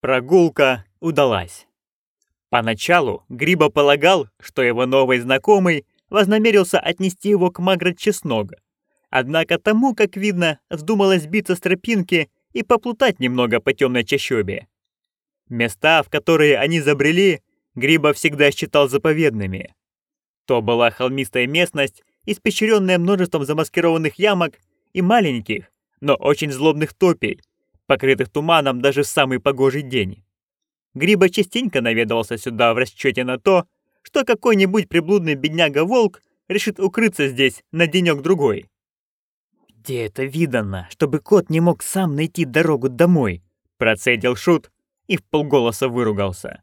Прогулка удалась. Поначалу Гриба полагал, что его новый знакомый вознамерился отнести его к Маград Чеснога. Однако тому, как видно, вздумалось сбиться с тропинки и поплутать немного по темной чащобе. Места, в которые они забрели, Гриба всегда считал заповедными. То была холмистая местность, испещренная множеством замаскированных ямок и маленьких, но очень злобных топей, покрытых туманом даже в самый погожий день. Гриба частенько наведывался сюда в расчете на то, что какой-нибудь приблудный бедняга-волк решит укрыться здесь на денек-другой. «Где это видано, чтобы кот не мог сам найти дорогу домой?» Процедил Шут и в полголоса выругался.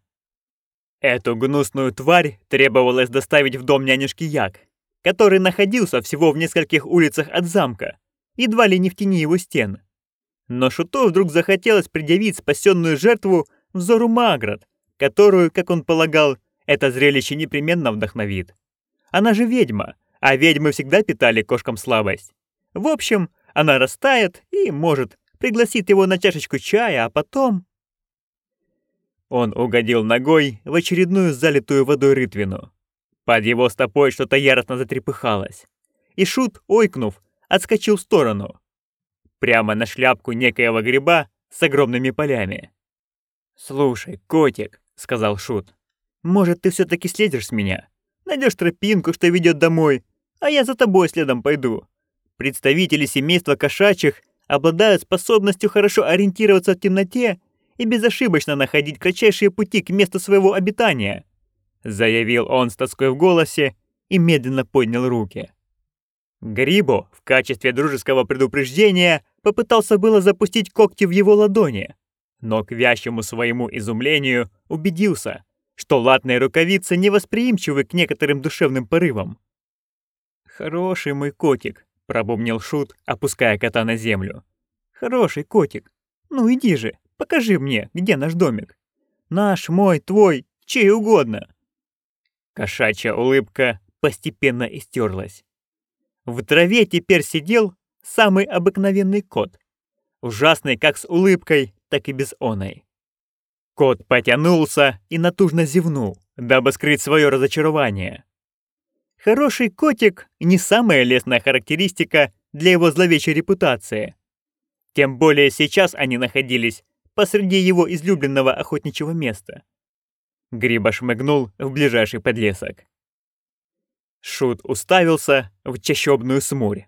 Эту гнусную тварь требовалось доставить в дом нянюшки Як, который находился всего в нескольких улицах от замка, едва ли не в тени его стен. Но Шуту вдруг захотелось предъявить спасенную жертву взору Маград, которую, как он полагал, это зрелище непременно вдохновит. Она же ведьма, а ведьмы всегда питали кошкам слабость. В общем, она растает и, может, пригласит его на чашечку чая, а потом... Он угодил ногой в очередную залитую водой рытвину. Под его стопой что-то яростно затрепыхалось. И Шут, ойкнув, отскочил в сторону прямо на шляпку некоего гриба с огромными полями. «Слушай, котик», — сказал Шут, — «может, ты все таки слезешь с меня? Найдешь тропинку, что ведет домой, а я за тобой следом пойду. Представители семейства кошачьих обладают способностью хорошо ориентироваться в темноте и безошибочно находить кратчайшие пути к месту своего обитания», — заявил он с тоской в голосе и медленно поднял руки. Грибо в качестве дружеского предупреждения попытался было запустить когти в его ладони, но к вящему своему изумлению убедился, что латные рукавицы невосприимчивы к некоторым душевным порывам. «Хороший мой котик», — пробубнил Шут, опуская кота на землю. «Хороший котик. Ну иди же, покажи мне, где наш домик. Наш, мой, твой, чей угодно». Кошачья улыбка постепенно истерлась. В траве теперь сидел самый обыкновенный кот. Ужасный как с улыбкой, так и без оной. Кот потянулся и натужно зевнул, дабы скрыть свое разочарование. Хороший котик — не самая лестная характеристика для его зловещей репутации. Тем более сейчас они находились посреди его излюбленного охотничьего места. Гриба шмыгнул в ближайший подлесок. Шут уставился в чащобную смурь.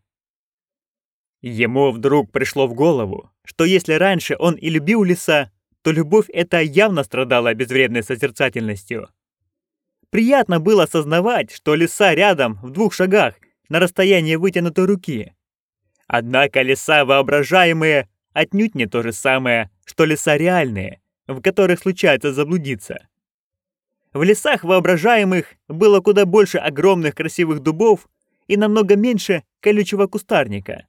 Ему вдруг пришло в голову, что если раньше он и любил леса, то любовь эта явно страдала безвредной созерцательностью. Приятно было осознавать, что леса рядом, в двух шагах, на расстоянии вытянутой руки. Однако леса воображаемые отнюдь не то же самое, что леса реальные, в которых случается заблудиться. В лесах воображаемых было куда больше огромных красивых дубов и намного меньше колючего кустарника.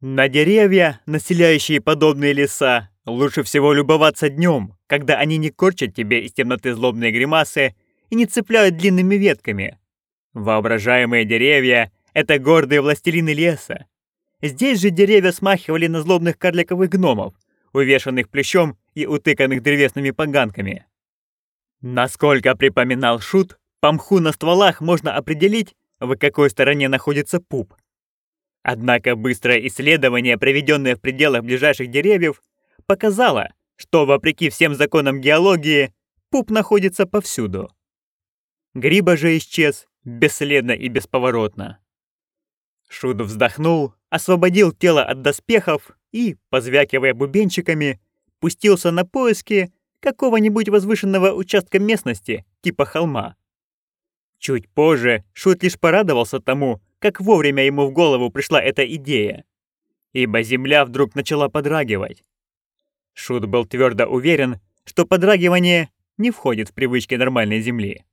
На деревья, населяющие подобные леса, лучше всего любоваться днем, когда они не корчат тебе из темноты злобные гримасы и не цепляют длинными ветками. Воображаемые деревья — это гордые властелины леса. Здесь же деревья смахивали на злобных карликовых гномов, увешанных плющом и утыканных древесными поганками. Насколько припоминал Шут, по мху на стволах можно определить, в какой стороне находится пуп. Однако быстрое исследование, проведенное в пределах ближайших деревьев, показало, что, вопреки всем законам геологии, пуп находится повсюду. Гриба же исчез бесследно и бесповоротно. Шут вздохнул, освободил тело от доспехов и, позвякивая бубенчиками, пустился на поиски какого-нибудь возвышенного участка местности, типа холма. Чуть позже Шут лишь порадовался тому, как вовремя ему в голову пришла эта идея, ибо земля вдруг начала подрагивать. Шут был твердо уверен, что подрагивание не входит в привычки нормальной земли.